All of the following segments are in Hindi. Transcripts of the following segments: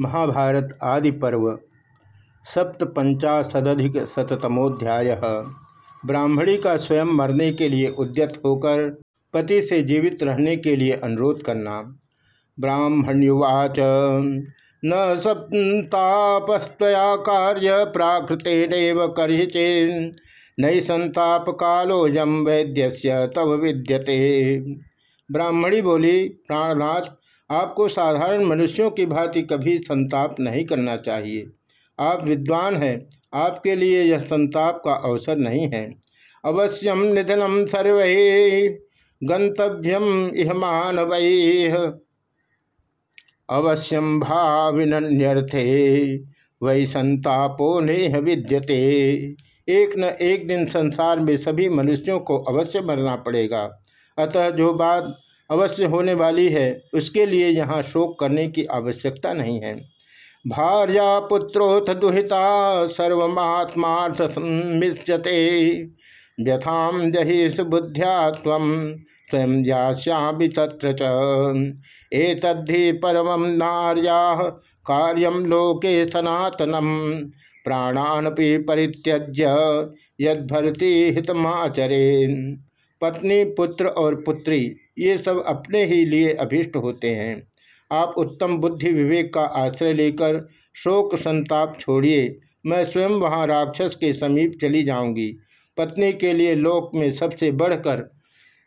महाभारत आदि पर्व। सप्तपंचाशदिक शतमोध्याय ब्राह्मणी का स्वयं मरने के लिए उद्यत होकर पति से जीवित रहने के लिए अनुरोध करना। ब्राह्मण्युवाच, न संतापस्तया कार्य प्राकृतेन कर्य चेन नई संताप कालोजम वैद्य तव विद्यते। ब्राह्मणी बोली प्राणनाथ आपको साधारण मनुष्यों की भांति कभी संताप नहीं करना चाहिए। आप विद्वान हैं, आपके लिए यह संताप का अवसर नहीं है। अवश्यम निधनम सर्व गंतव्यम इह मानव। अवश्यम भाविन्यर्थे वही संतापो नेह विद्यते। एक न एक दिन संसार में सभी मनुष्यों को अवश्य मरना पड़ेगा। अतः जो बात अवश्य होने वाली है। उसके लिए यहाँ शोक करने की आवश्यकता नहीं है। भार्या पुत्रोथ दुहिता सर्वमात्मार्थमिष्यते व्यथाम जहि सुबुद्ध्या स्वयं जाश्यामि तत्र एतद्धि परम नार्या कार्यम लोके सनातनम प्राणानपि परित्यज्य, यदभरती हितमाचरेन। पत्नी, पुत्र और पुत्री ये सब अपने ही लिए अभिष्ट होते हैं। आप उत्तम बुद्धि विवेक का आश्रय लेकर शोक संताप छोड़िए, मैं स्वयं वहाँ राक्षस के समीप चली जाऊँगी। पत्नी के लिए लोक में सबसे बढ़कर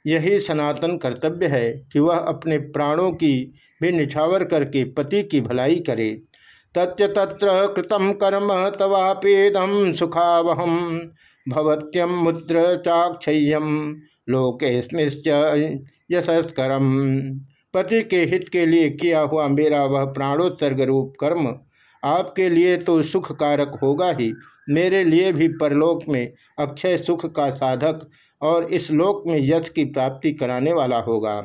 यही सनातन कर्तव्य है कि वह अपने प्राणों की भी निछावर करके पति की भलाई करे। तत्र तत्र कृतम कर्म तवापेदम सुखावहम, भवत्यम मुद्र चाक्षय्यम। लोकेस्मिश्च यशस्करम। पति के हित के लिए किया हुआ मेरा वह प्राणोत्सर्ग रूप कर्म, आपके लिए तो सुख कारक होगा ही। मेरे लिए भी परलोक में अक्षय सुख का साधक और इस लोक में यश की प्राप्ति कराने वाला होगा।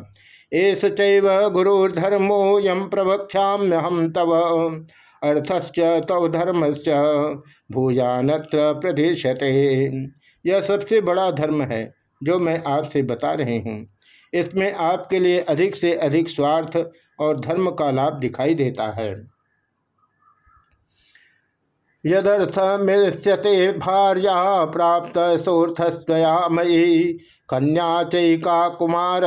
एस चैव गुरुर्धर्मो यम प्रवक्षाम्य हम तव। अर्थश्च तव धर्मश्च भूजानत्र प्रदेशते। यह सबसे बड़ा धर्म है। जो मैं आपसे बता रहे हूँ। इसमें आपके लिए अधिक से अधिक स्वार्थ और धर्म का लाभ दिखाई देता है। यदर्थ मिलते भार्या प्राप्त सोर्थस्वया मयी कन्या चैका कुमार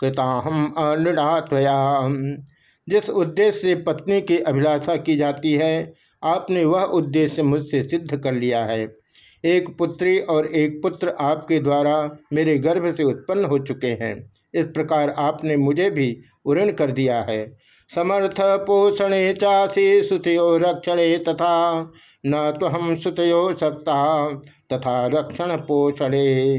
कृताहम अनृणात्वया जिस उद्देश्य से पत्नी की अभिलाषा की जाती है, आपने वह उद्देश्य मुझसे सिद्ध कर लिया है। एक पुत्री और एक पुत्र आपके द्वारा मेरे गर्भ से उत्पन्न हो चुके हैं। इस प्रकार आपने मुझे भी उऋण कर दिया है। समर्थ पोषणे चासी सुतयो रक्षणे तथा, न तो हम सुतयो सकता तथा रक्षण पोषणे।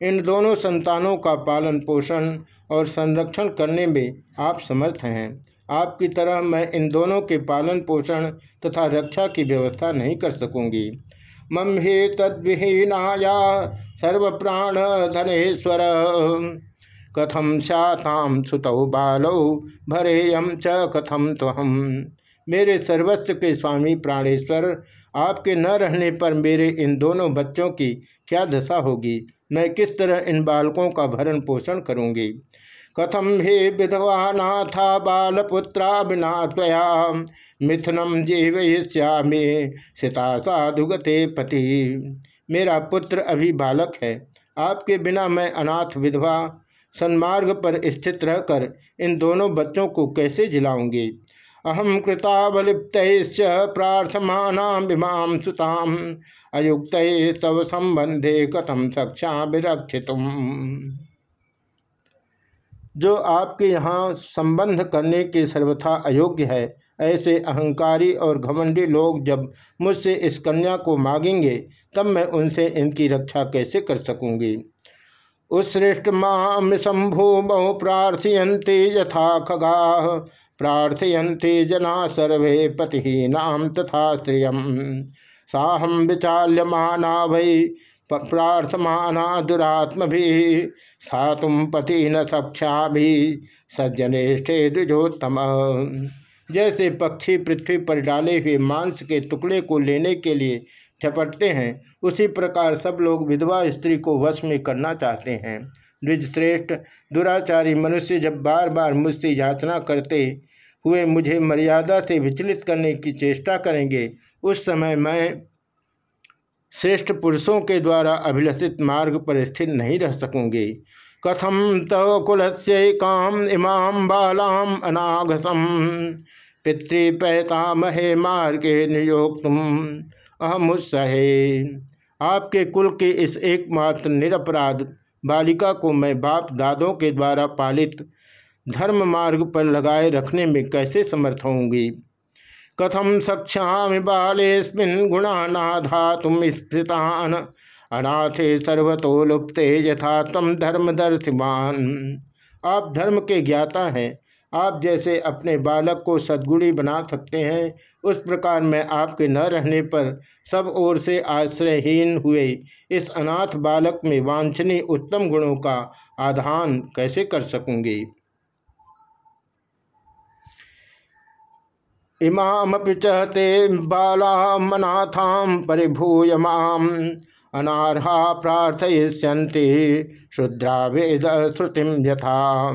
इन दोनों संतानों का पालन पोषण और संरक्षण करने में आप समर्थ हैं। आपकी तरह मैं इन दोनों के पालन पोषण तथा रक्षा की व्यवस्था नहीं कर सकूँगी। मम हे तद्विहीनाया सर्वप्राण धनेश्वर कथम स्याताम सुतौ बालौ भरेयम च कथम त्वहम मेरे सर्वस्व के स्वामी प्राणेश्वर, आपके न रहने पर मेरे इन दोनों बच्चों की क्या दशा होगी? मैं किस तरह इन बालकों का भरण पोषण करूँगी? कथम हे विधवा नाथा बालपुत्रा, बिना त्वया मिथुनम जीवयिष्यामे सीता साधुगते पति। मेरा पुत्र अभी बालक है, आपके बिना मैं अनाथ विधवा, सन्मार्ग पर स्थित रहकर इन दोनों बच्चों को कैसे जिलाऊँगी? अहम कृतावलिप्त प्रार्थमानाम सुताम अयुक्त तव संबंधे कथम सक्षा विरक्षित जो आपके यहाँ संबंध करने के सर्वथा अयोग्य है ऐसे अहंकारी और घमंडी लोग जब मुझसे इस कन्या को मांगेंगे, तब मैं उनसे इनकी रक्षा कैसे कर सकूँगी? उत्सृष्ट माम शंभूमौ प्रार्थयंते यथा खगा प्रार्थयंते जना सर्वे नाम तथा स्त्रिय साहम विचाल्यमाना वै प्रार्थमाना दुरात्म भी सा तुम पति न सक्षा भी सज्जनेष्ठे द्विजोत्तम। जैसे पक्षी पृथ्वी पर डाले हुए मांस के टुकड़े को लेने के लिए झपटते हैं, उसी प्रकार सब लोग विधवा स्त्री को वश में करना चाहते हैं। द्विजश्रेष्ठ, दुराचारी मनुष्य जब बार बार मुझसे याचना करते हुए मुझे मर्यादा से विचलित करने की चेष्टा करेंगे, उस समय मैं श्रेष्ठ पुरुषों के द्वारा अभिलषित मार्ग पर स्थिर नहीं रह सकूँगी। कथम तव कुल काम इमाम बालाम अनाघसम पितृपैतामहे मार्गे तुम अहमुत्सहे आपके कुल के इस एकमात्र निरपराध बालिका को मैं बाप दादों के द्वारा पालित धर्म मार्ग पर लगाए रखने में कैसे समर्थ होंगी कथम सक्षा बालेस्मिन गुणानाधा तुम स्थितान? अनाथे सर्वतो लुप्ते यथा तम धर्मदर्शिमान आप धर्म के ज्ञाता हैं। आप जैसे अपने बालक को सद्गुणी बना सकते हैं। उस प्रकार मैं आपके न रहने पर सब ओर से आश्रयहीन हुए। इस अनाथ बालक में वांछनीय उत्तम गुणों का आधान कैसे कर सकूँगी? इमामपि चहते बालामनाथाम परिभूय माम अनारहा प्रार्थयिष्यन्ति शुद्रा वेद श्रुतिम यथा।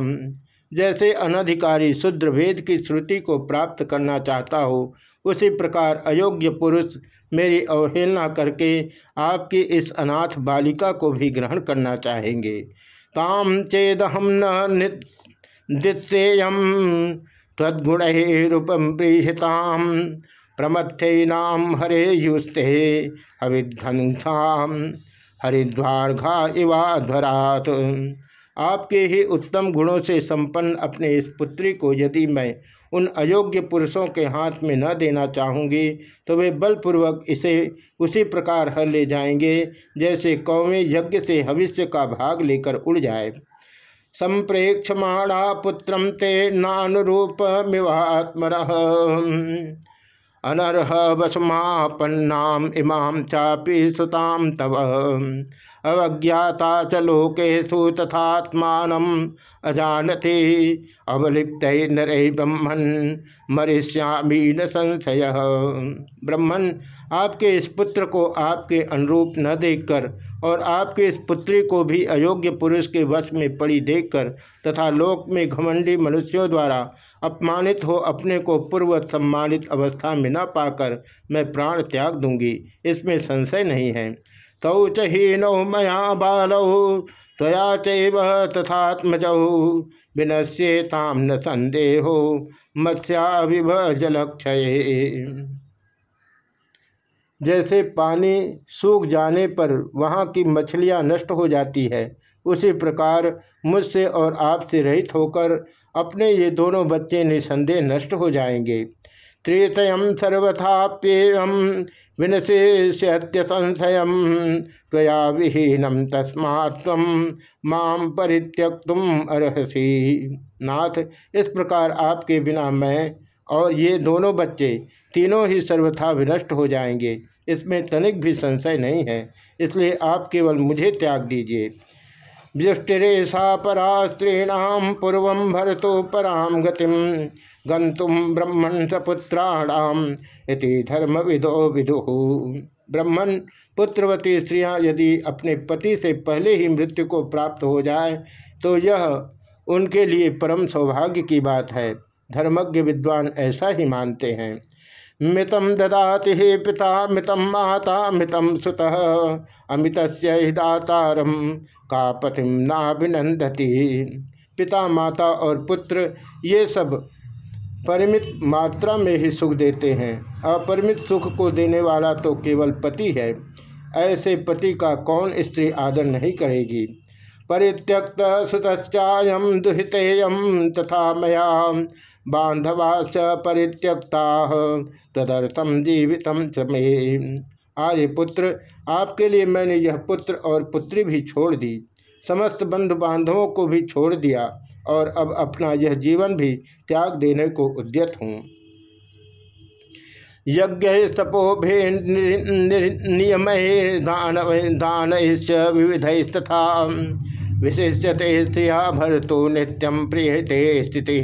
जैसे अनधिकारी शुद्र वेद की श्रुति को प्राप्त करना चाहता हो, उसी प्रकार अयोग्य पुरुष मेरी अवहेलना करके आपकी इस अनाथ बालिका को भी ग्रहण करना चाहेंगे। ताम चेदहम न तद्गुण रूपम प्रीहिताम। प्रमथ्यनाम हरे युस्ते हविध्वंसाम हरिद्वार घा इवाध्वरात आपके ही उत्तम गुणों से संपन्न अपने इस पुत्री को यदि मैं उन अयोग्य पुरुषों के हाथ में न देना चाहूँगी तो वे बलपूर्वक इसे उसी प्रकार हर ले जाएँगे, जैसे कौमे यज्ञ से हविष्य का भाग लेकर उड़ जाए। संप्रेक्षमाणा पुत्रम ते नानुरूप मिवात्मर अनर्ह वसमापन्नाम इमाम चापी सुताम तव। अवज्ञाता च लोकेशु तथात्मान अजानते। अवलिप्त नर ब्रह्मण मरिष्यामी न संशय। ब्रह्मण आपके इस पुत्र को आपके अनुरूप न देखकर और आपके इस पुत्री को भी अयोग्य पुरुष के वश में पड़ी देखकर तथा लोक में घमंडी मनुष्यों द्वारा अपमानित हो अपने को पूर्व सम्मानित अवस्था में न पाकर मैं प्राण त्याग दूँगी। इसमें संशय नहीं है। तौ च हीनौ मया बालौ, त्वया चैव तथात्मजौ। विनश्येताम न संदेहो मत्स्याभिभ जलक्षय जैसे पानी सूख जाने पर वहाँ की मछलियाँ नष्ट हो जाती है, उसी प्रकार मुझसे और आपसे रहित होकर अपने ये दोनों बच्चे निसंदेह नष्ट हो जाएँगे। त्रेतयम सर्वथाप्येयम विनशेष्यत्य संशय त्वया विहीनम तस्मा माम परित्यक्तुम अर्हसी। नाथ, इस प्रकार आपके बिना मैं और ये दोनों बच्चे तीनों ही सर्वथा विनष्ट हो जाएँगे। इसमें तनिक भी संशय नहीं है, इसलिए आप केवल मुझे त्याग दीजिए। व्युष्टिरेशा परा स्त्रीणाम पूर्व भरतो पराम गतिम गंतुम ब्रह्मण सपुत्राणाम धर्म विदो विदु। ब्रह्मण पुत्रवती स्त्रियाँ यदि अपने पति से पहले ही मृत्यु को प्राप्त हो जाए तो यह उनके लिए परम सौभाग्य की बात है। धर्मज्ञ विद्वान ऐसा ही मानते हैं। मितम ददाति हे पिता मितम माता मितम सुत। अमित दातारम का पतिम नाभिनंदती पिता, माता और पुत्र, ये सब परिमित मात्रा में ही सुख देते हैं। अपरिमित सुख को देने वाला तो केवल पति है। ऐसे पति का कौन स्त्री आदर नहीं करेगी? परित्यक्त सुतश्चायम दुहितेयम तथा मया बांधवाश्च परित्यक्ता तदर्थम जीवित समय आर्य पुत्र, आपके लिए मैंने यह पुत्र और पुत्री भी छोड़ दी। समस्त बंधु बांधवों को भी छोड़ दिया और अब अपना यह जीवन भी त्याग देने को उद्यत हूँ। यज्ञ तपोभे नियम दान दान विविध तथा विशिष्यते स्त्रिया भरतो नित्यम प्रियते स्थिति।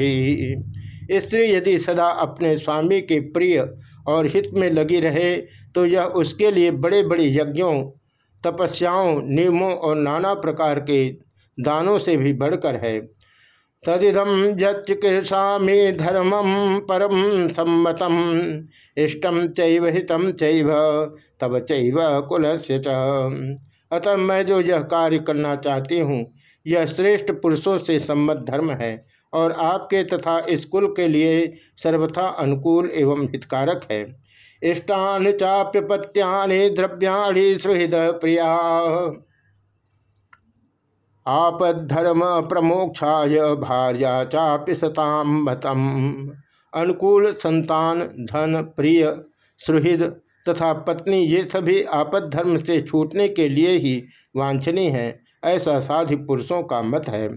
स्त्री यदि सदा अपने स्वामी के प्रिय और हित में लगी रहे तो यह उसके लिए बड़े बड़े यज्ञों, तपस्याओं, नियमों और नाना प्रकार के दानों से भी बढ़कर है। तदिदम यचिकीर्षा धर्मम परम सम्मतम इष्टम चैव हितम चैव तब चैव कुलस्य अतः मैं जो यह कार्य करना चाहती हूँ, यह श्रेष्ठ पुरुषों से सम्मत धर्म है। और आपके तथा इस कुल के लिए सर्वथा अनुकूल एवं हितकारक है। इष्टान चाप्यपत्यानि द्रव्याणि सुहृद प्रिया। आपद्धर्म प्रमोक्षा भार्या चाप्य सताम मतम अनुकूल संतान, धन, प्रिय, सुहृद तथा पत्नी ये सभी आपद धर्म से छूटने के लिए ही वांछनीय है, ऐसा साधु पुरुषों का मत है।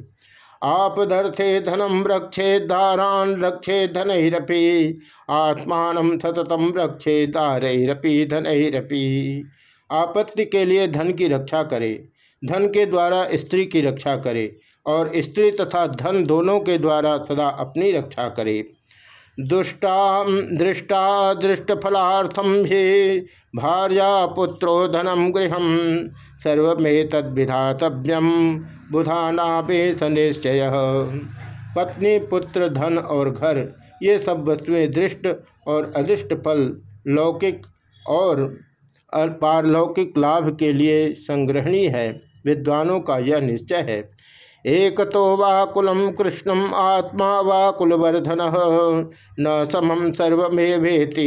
आपदर्थे धनम रक्षे दारान रक्षे धनरपी, आत्मान सततम रक्षे दारपी धनरपी। आपत्ति के लिए धन की रक्षा करे, धन के द्वारा स्त्री की रक्षा करे, और स्त्री तथा धन दोनों के द्वारा सदा अपनी रक्षा करे। दुष्टा दृष्टा दृष्टफलार्थम ही भार्या पुत्रो धनम गृह सर्वे तद्विधातव्यम बुधानापेश निश्चय। पत्नी, पुत्र, धन और घर, ये सब वस्तुएँ दृष्ट और अदृष्ट फल, लौकिक और पारलौकिक लाभ के लिए संग्रहणीय है। विद्वानों का यह निश्चय है एक तो वा कुलम कृष्णम आत्मा वा कुलवर्धन न समम सर्वेति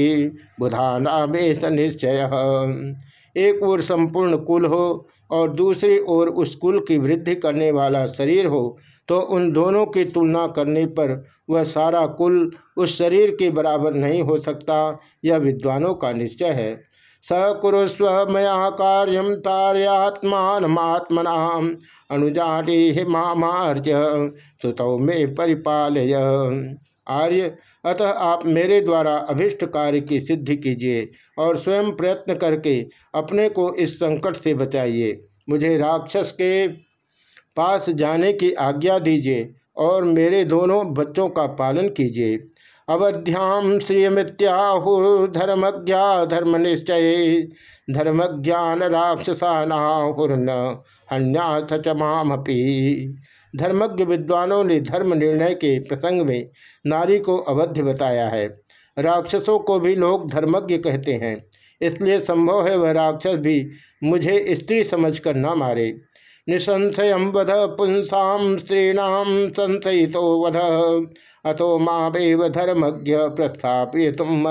बुधाना में निश्चय। एक ओर संपूर्ण कुल हो और दूसरी ओर उस कुल की वृद्धि करने वाला शरीर हो तो उन दोनों की तुलना करने पर वह सारा कुल उस शरीर के बराबर नहीं हो सकता, यह विद्वानों का निश्चय है। स कुरुस्व मया कार्यम तार्यात्मात्मना अनुजानी मामार्य सुतौ में परिपालय। आर्य, अतः आप मेरे द्वारा अभिष्ट कार्य की सिद्धि कीजिए और स्वयं प्रयत्न करके अपने को इस संकट से बचाइए। मुझे राक्षस के पास जाने की आज्ञा दीजिए और मेरे दोनों बच्चों का पालन कीजिए। अवध्याम श्रियमित्याहुर्धर्मज्ञा धर्म निश्चय धर्मज्ञान राक्षसा नाहुर्न हन्याथ चमामपी धर्मज्ञ विद्वानों ने धर्म निर्णय के प्रसंग में नारी को अवध्य बताया है। राक्षसों को भी लोग धर्मज्ञ कहते हैं, इसलिए संभव है वह राक्षस भी मुझे स्त्री समझकर न मारे। निसंशय वध पुंसा स्त्रीणाम संशयितो वध। अतो मावेव धर्मज्ञ प्रस्थापित तुम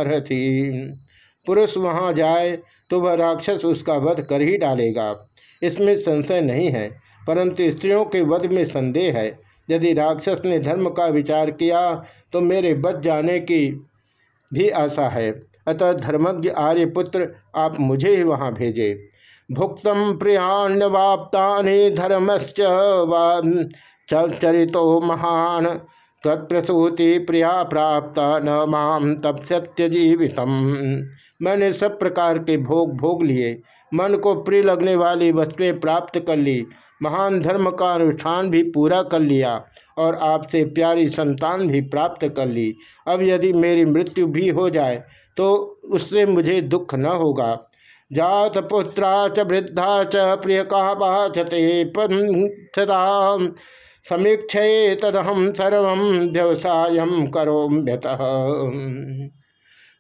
पुरुष वहाँ जाए तो वह राक्षस उसका वध कर ही डालेगा। इसमें संशय नहीं है, परंतु स्त्रियों के वध में संदेह है। यदि राक्षस ने धर्म का विचार किया तो मेरे बच जाने की भी आशा है। अतः धर्मज्ञ आर्यपुत्र, आप मुझे ही वहाँ भेजे। भुक्तम प्रियाण्यवाप्ता धर्मश्च चरितो महान। तत्प्रसूति प्रिया प्राप्त न माम तब सत्य जीवितम मैंने सब प्रकार के भोग भोग लिए, मन को प्रिय लगने वाली वस्तुएँ प्राप्त कर ली, महान धर्म का अनुष्ठान भी पूरा कर लिया और आपसे प्यारी संतान भी प्राप्त कर ली। अब यदि मेरी मृत्यु भी हो जाए तो उससे मुझे दुख न होगा। जात पुत्रा च वृद्धा च प्रिय काचते सदा समीक्षे तदहम सर्व व्यवसाय करोम्यत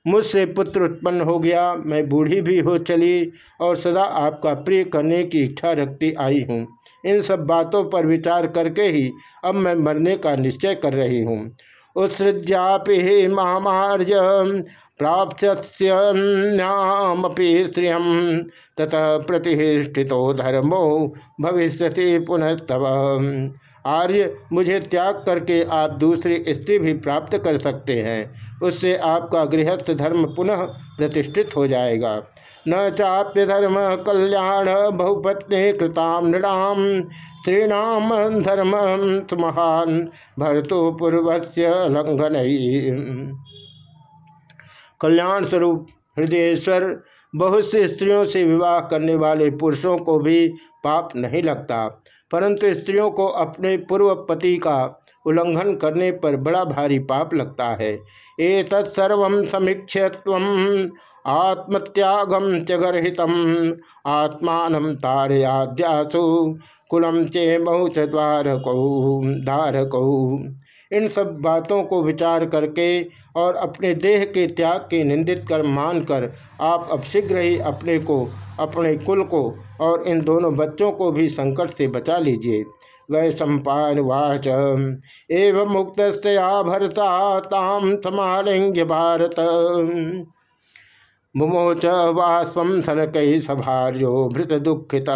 मुझसे पुत्र उत्पन्न हो गया, मैं बूढ़ी भी हो चली और सदा आपका प्रिय करने की इच्छा रखती आई हूँ। इन सब बातों पर विचार करके ही अब मैं मरने का निश्चय कर रही हूँ। उत्सृज्यापि महामार्य प्राप्स्यामपि स्त्रिय ततः प्रतिष्ठितो धर्मो भविष्य पुनः तव। आर्य मुझे त्याग करके आप दूसरी स्त्री भी प्राप्त कर सकते हैं। उससे आपका गृहस्थ धर्म पुनः प्रतिष्ठित हो जाएगा। न चाप्य धर्म कल्याण बहुपत्नी कृताम नृणाम स्त्रीणाम धर्म महान भरतु पूर्वस्य लंघन कल्याण स्वरूप हृदयेश्वर, बहुत से स्त्रियों से विवाह करने वाले पुरुषों को भी पाप नहीं लगता। परंतु स्त्रियों को अपने पूर्व पति का उल्लंघन करने पर बड़ा भारी पाप लगता है। ए तत्सर्व समीक्ष आत्मत्यागम च गर्हितम। आत्मान तारयाद्यासु। कुलम चे बहुत द्वारकौ, धारकौ। इन सब बातों को विचार करके और अपने देह के त्याग के निंदित कर मानकर आप अब शीघ्र ही अपने को, अपने कुल को और इन दोनों बच्चों को भी संकट से बचा लीजिए। वै सम्पावाच एवं मुक्त भरता ताम भारत। मुमोच वास्वम सनक सभार्यो भृत दुखित।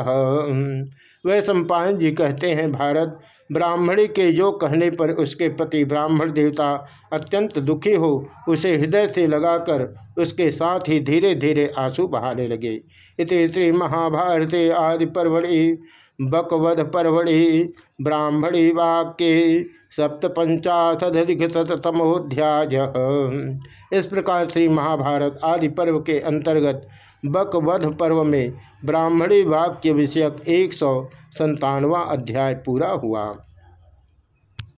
वह सम्पान जी कहते हैं, भारत ब्राह्मणी के जो कहने पर उसके पति ब्राह्मण देवता अत्यंत दुखी हो, उसे हृदय से लगाकर उसके साथ ही धीरे धीरे आँसू बहाने लगे। इति श्री महाभारते आदि परवड़ी बकवध परवड़ी ब्राह्मणी वाक्य सप्तपंचाशदधिकतमोध्याय इस प्रकार श्री महाभारत आदि पर्व के अंतर्गत बकवध पर्व में ब्राह्मणी वाक्य विषयक एक सौ संतानवा अध्याय पूरा हुआ।